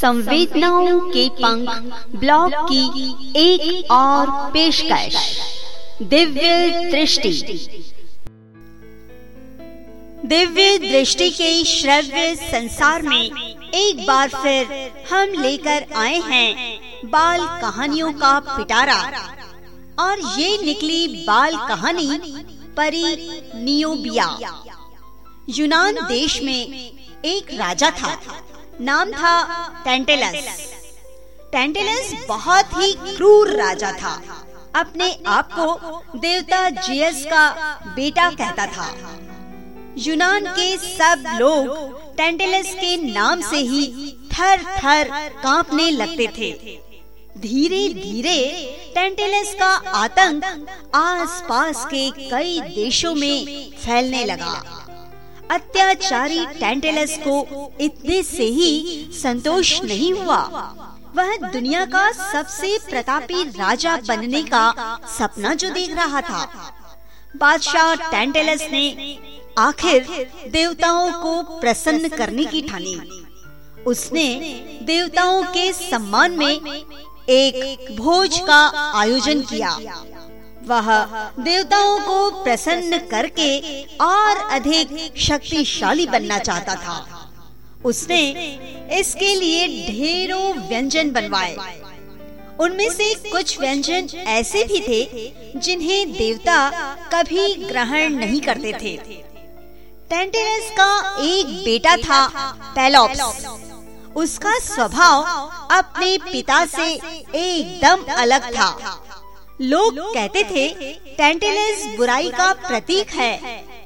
संवेदनाओं के पंख ब्लॉग की एक और पेशकश, दिव्य दृष्टि। दिव्य दृष्टि के श्रव्य संसार में एक बार फिर हम लेकर आए हैं बाल कहानियों का पिटारा। और ये निकली बाल कहानी परी नियोबिया। यूनान देश में एक राजा था। नाम था टेंटेलस टेंटेलस बहुत ही क्रूर राजा था। अपने आप को देवता जियस का बेटा कहता था। यूनान के सब लोग टेंटेलस के नाम से ही थर थर कांपने लगते थे। धीरे धीरे टेंटेलस का आतंक आसपास के कई देशों में फैलने लगा। अत्याचारी टेंटेलस को इतने से ही संतोष नहीं हुआ। वह दुनिया का सबसे प्रतापी राजा बनने का सपना जो देख रहा था। बादशाह टेंटेलस ने आखिर देवताओं को प्रसन्न करने की ठानी। उसने देवताओं के सम्मान में एक भोज का आयोजन किया। वह देवताओं को प्रसन्न करके और अधिक शक्तिशाली बनना चाहता था। उसने इसके लिए ढेरों व्यंजन बनवाए। उनमें से कुछ व्यंजन ऐसे भी थे जिन्हें देवता कभी ग्रहण नहीं करते थे। टेंटेरस का एक बेटा था पेलोप्स। उसका स्वभाव अपने पिता से एकदम अलग था। लोग कहते थे टेंटेलस बुराई का प्रतीक है।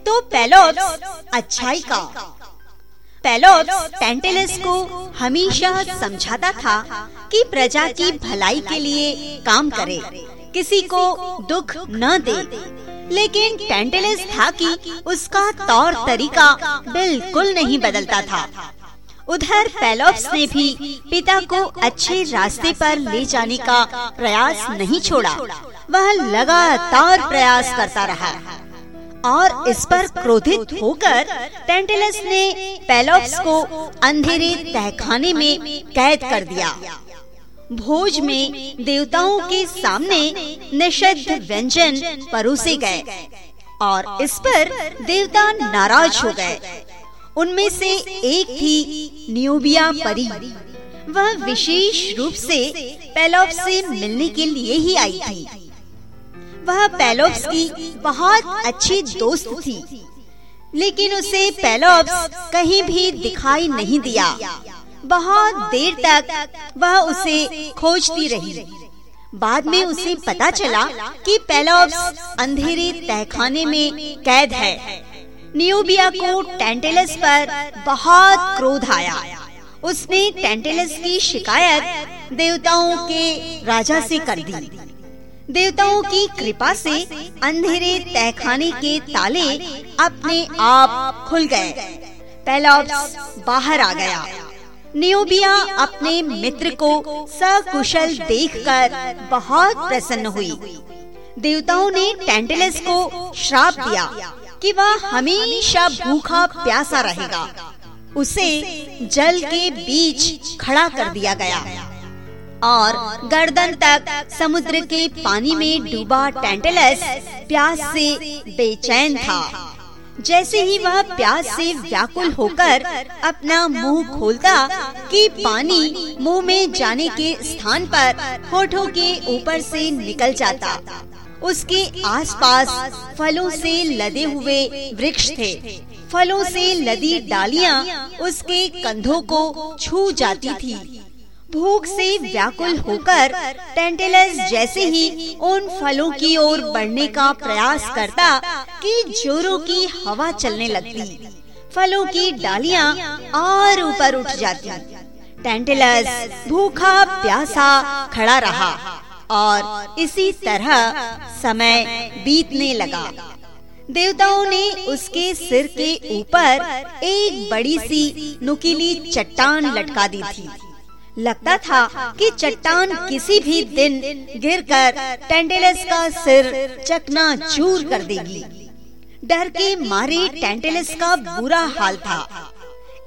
तो पेलोप्स अच्छाई का। पेलोप्स टेंटेलस को हमेशा समझाता था कि प्रजा की भलाई के लिए काम करे। किसी को दुख न दे। लेकिन टेंटेलस था कि उसका तौर तरीका बिल्कुल नहीं बदलता था। उधर पेलोप्स ने भी पिता को अच्छे रास्ते पर ले जाने का प्रयास नहीं छोड़ा। वह लगातार प्रयास करता रहा। और इस पर क्रोधित होकर टेंटेलस ने पेलोप्स को अंधेरे तहखाने में कैद कर दिया। भोज में देवताओं के सामने निषिद्ध व्यंजन परोसे गए। और इस पर देवता नाराज़ हो गए। उनमें से एक थी न्यूबिया परी। वह विशेष रूप से पेलोप्स से मिलने के लिए ही आई थी। वह पेलोप्स की बहुत अच्छी दोस्त थी, लेकिन उसे पेलोप्स कहीं भी दिखाई नहीं दिया। बहुत देर तक वह उसे खोजती रही। बाद में उसे पता चला कि पेलोप्स अंधेरे तहखाने में कैद है। नियोबिया को टेंटेलस पर बहुत क्रोध आया। उसने टेंटेलस की शिकायत देवताओं के राजा से कर दी। देवताओं की कृपा से अंधेरे तहखाने के ताले अपने आप खुल गए। पेलोप्स बाहर आ गया। नियोबिया अपने मित्र को सकुशल देखकर बहुत प्रसन्न हुई। देवताओं ने टेंटेलस को श्राप दिया। कि वह हमेशा भूखा प्यासा रहेगा। उसे जल के बीच खड़ा कर दिया गया। और गर्दन तक समुद्र के पानी में डूबा टेंटलस प्यास से बेचैन था। जैसे ही वह प्यास से व्याकुल होकर अपना मुँह खोलता कि पानी मुँह में जाने के स्थान पर होठों के ऊपर से निकल जाता। उसके आसपास फलों से लदे हुए वृक्ष थे। फलों से लदी डालियाँ उसके कंधों को छू जाती थी। भूख से व्याकुल होकर टेंटेलस जैसे ही उन फलों की ओर बढ़ने का प्रयास करता कि जोरों की हवा चलने लगती, फलों की डालियाँ और ऊपर उठ जाती। टेंटेलस भूखा प्यासा खड़ा रहा। और इसी तरह समय बीतने लगा। देवताओं ने उसके सिर के ऊपर एक बड़ी सी नुकीली चट्टान लटका दी थी। लगता था कि चट्टान किसी भी दिन गिरकर टेंटेलस का सिर चकना चूर कर देगी। डर के मारे टेंटेलस का बुरा हाल था।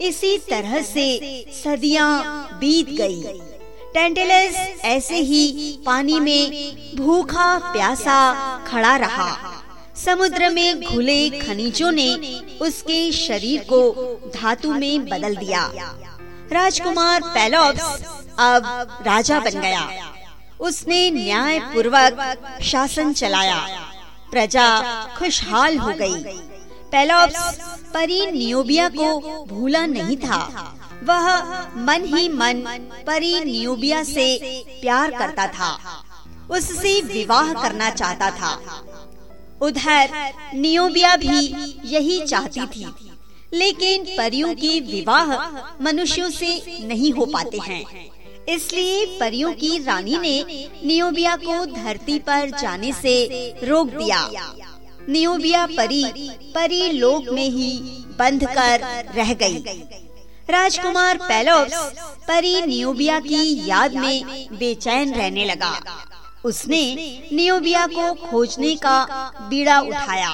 इसी तरह से सदियाँ बीत गई। टेंटेलस ऐसे ही पानी में भूखा, प्यासा खड़ा रहा। समुद्र में घुले खनिजों ने उसके शरीर को धातु में बदल दिया। राजकुमार पेलोप्स अब राजा बन गया। उसने न्याय पूर्वक शासन चलाया। प्रजा खुशहाल हो गई। पेलोप्स परी नियोबिया को भूला नहीं था। वह मन ही मन परी नियोबिया से प्यार करता था। उससे विवाह करना चाहता था। उधर नियोबिया भी यही चाहती थी, लेकिन परियों के विवाह मनुष्यों से नहीं हो पाते हैं। इसलिए परियों की रानी ने नियोबिया को धरती पर जाने से रोक दिया। नियोबिया परी परी लोक में ही बंध कर रह गई। राजकुमार पेलोप्स परी नियोबिया की याद में बेचैन रहने लगा। उसने नियोबिया को खोजने का बीड़ा उठाया।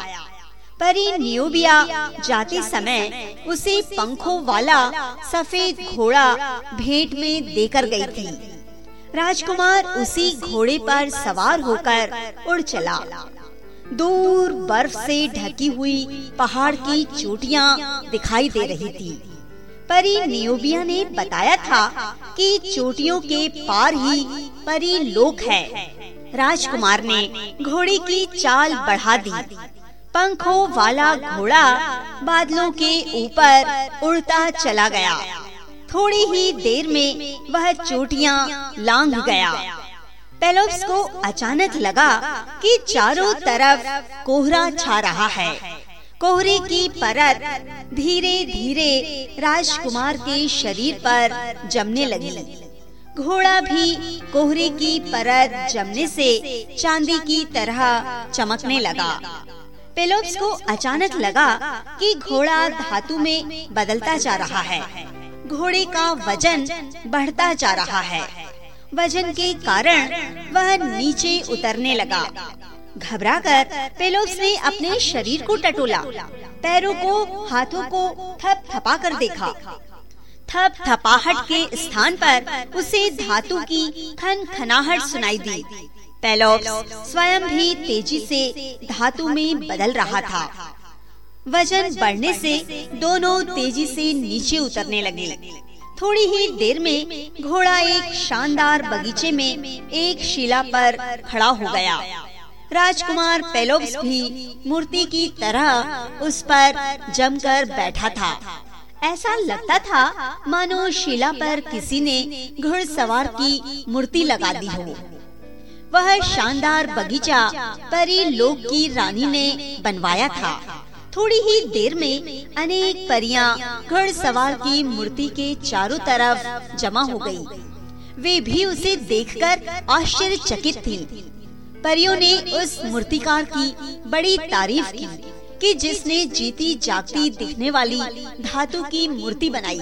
परी नियोबिया जाते समय उसे पंखों वाला सफ़ेद घोड़ा भेंट में देकर गई थी। राजकुमार उसी घोड़े पर सवार होकर उड़ चला। दूर बर्फ़ से ढकी हुई पहाड़ की चोटियाँ दिखाई दे रही थी। परी नियोबिया ने बताया था कि चोटियों के पार ही परी लोक है। राजकुमार ने घोड़े की चाल बढ़ा दी। पंखों वाला घोड़ा बादलों के ऊपर उड़ता चला गया। थोड़ी ही देर में वह चोटियाँ लांग गया। पेलोप्स को अचानक लगा कि चारों तरफ़ कोहरा छा रहा है। कोहरे की परत धीरे धीरे राजकुमार के शरीर पर जमने लगी। घोड़ा भी कोहरे की परत जमने से चांदी की तरह चमकने लगा। पेलोप्स को अचानक लगा कि घोड़ा धातु में बदलता जा रहा है। घोड़े का वज़न बढ़ता जा रहा है। वज़न के कारण वह नीचे उतरने लगा। घबराकर पेलोप्स ने अपने शरीर को टटोला, पैरों को, हाथों को थप थपा कर देखा। थप थपाहट के स्थान पर उसे धातु की खन खनाहट सुनाई दी। पेलोप्स स्वयं भी तेज़ी से धातु में बदल रहा था। वज़न बढ़ने से दोनों तेज़ी से नीचे उतरने लगे। थोड़ी ही देर में घोड़ा एक शानदार बगीचे में एक शिला पर खड़ा हो गया। राजकुमार पेलोप्स भी मूर्ति की तरह उस पर जमकर बैठा था। ऐसा लगता था मानो शिला पर किसी ने घुड़सवार की मूर्ति लगा दी हो। वह शानदार बगीचा परी लोक की रानी ने बनवाया था। थोड़ी ही देर में अनेक परियाँ घुड़सवार की मूर्ति के चारों तरफ़ जमा हो गई। वे भी उसे देखकर आश्चर्यचकित थीं। परियों ने उस मूर्तिकार की बड़ी तारीफ़ की कि जिसने जीती जागती दिखने वाली धातु की मूर्ति बनाई।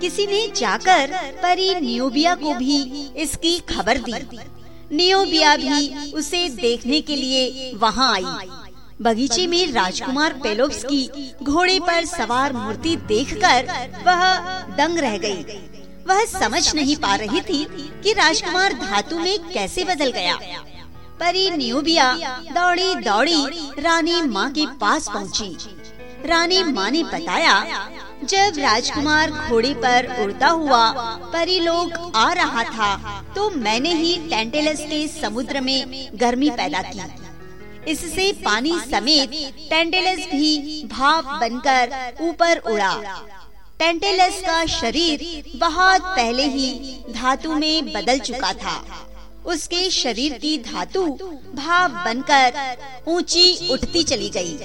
किसी ने जाकर परी नियोबिया को भी इसकी खबर दी। नियोबिया भी उसे देखने के लिए वहाँ आई। बगीचे में राजकुमार पेलोप्स की घोड़े पर सवार मूर्ति देखकर वह दंग रह गई। वह समझ नहीं पा रही थी कि राजकुमार धातु में कैसे बदल गया। परी न्यूबिया, दौड़ी दौड़ी रानी माँ के पास पहुँची। रानी माँ ने बताया, जब राजकुमार घोड़े पर उड़ता हुआ परी लोग आ रहा था तो मैंने ही टेंटेलस के समुद्र में गर्मी पैदा की। इससे पानी समेत टेंटेलस भी भाप बनकर ऊपर उड़ा। टेंटेलस का शरीर बहुत पहले ही धातु में बदल चुका था। उसके शरीर की धातु भाप बनकर ऊँची उठती चली गई।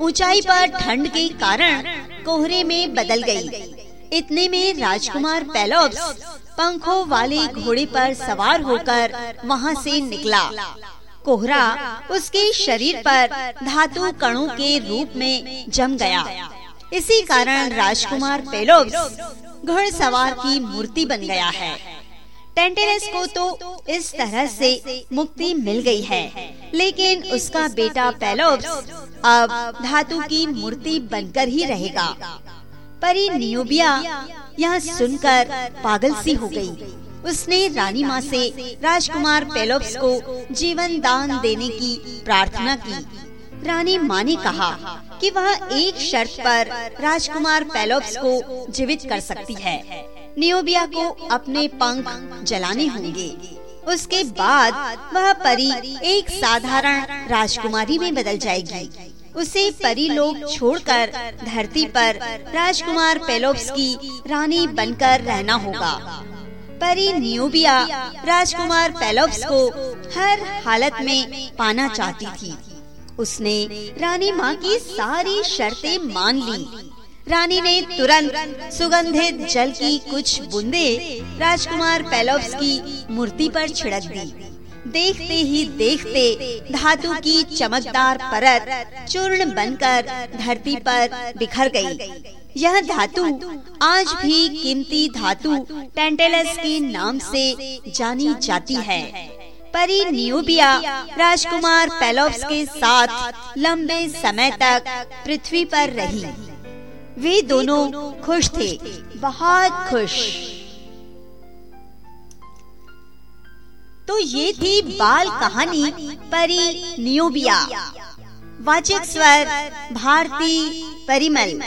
ऊंचाई पर ठंड के कारण कोहरे में बदल गई। इतने में राजकुमार पेलोप्स पंखों वाले घोड़े पर सवार होकर वहाँ से निकला। कोहरा उसके शरीर पर धातु कणों के रूप में जम गया। इसी कारण राजकुमार पेलोप्स घुड़सवार की मूर्ति बन गया है। टेंटेरस को तो इस तरह से मुक्ति मिल गई है। लेकिन उसका बेटा पेलोप्स अब धातु की मूर्ति बनकर ही रहेगा। परी नियोबिया यह सुनकर पागल सी हो गई। उसने रानी माँ से राजकुमार पेलोप्स को जीवन दान देने की प्रार्थना की। रानी माँ ने कहा कि वह एक शर्त पर राजकुमार पेलोप्स को जीवित कर सकती है। नियोबिया को अपने पंख जलाने होंगे। उसके बाद वह परी एक साधारण राजकुमारी में बदल जाएगी। उसे परी लोग छोड़कर धरती पर राजकुमार पेलोप्स की रानी बनकर रहना होगा। परी नियोबिया राजकुमार पेलोप्स को हर हालत में पाना चाहती थी। उसने रानी माँ की सारी शर्तें मान ली। रानी ने तुरंत सुगंधित जल की कुछ बूंदे राजकुमार पेलोप्स की मूर्ति पर छिड़क दी। देखते ही देखते धातु की चमकदार परत चूर्ण बनकर धरती पर बिखर गई। यह धातु आज भी कीमती धातु टेंटेलस के नाम से जानी जाती है। परी न्यूबिया राजकुमार पेलोप्स के साथ लंबे समय तक पृथ्वी पर रही। वे दोनों खुश थे। बहुत खुश। तो ये थी बाल कहानी परी नियोबिया। वाचक स्वर, भारती परिमल।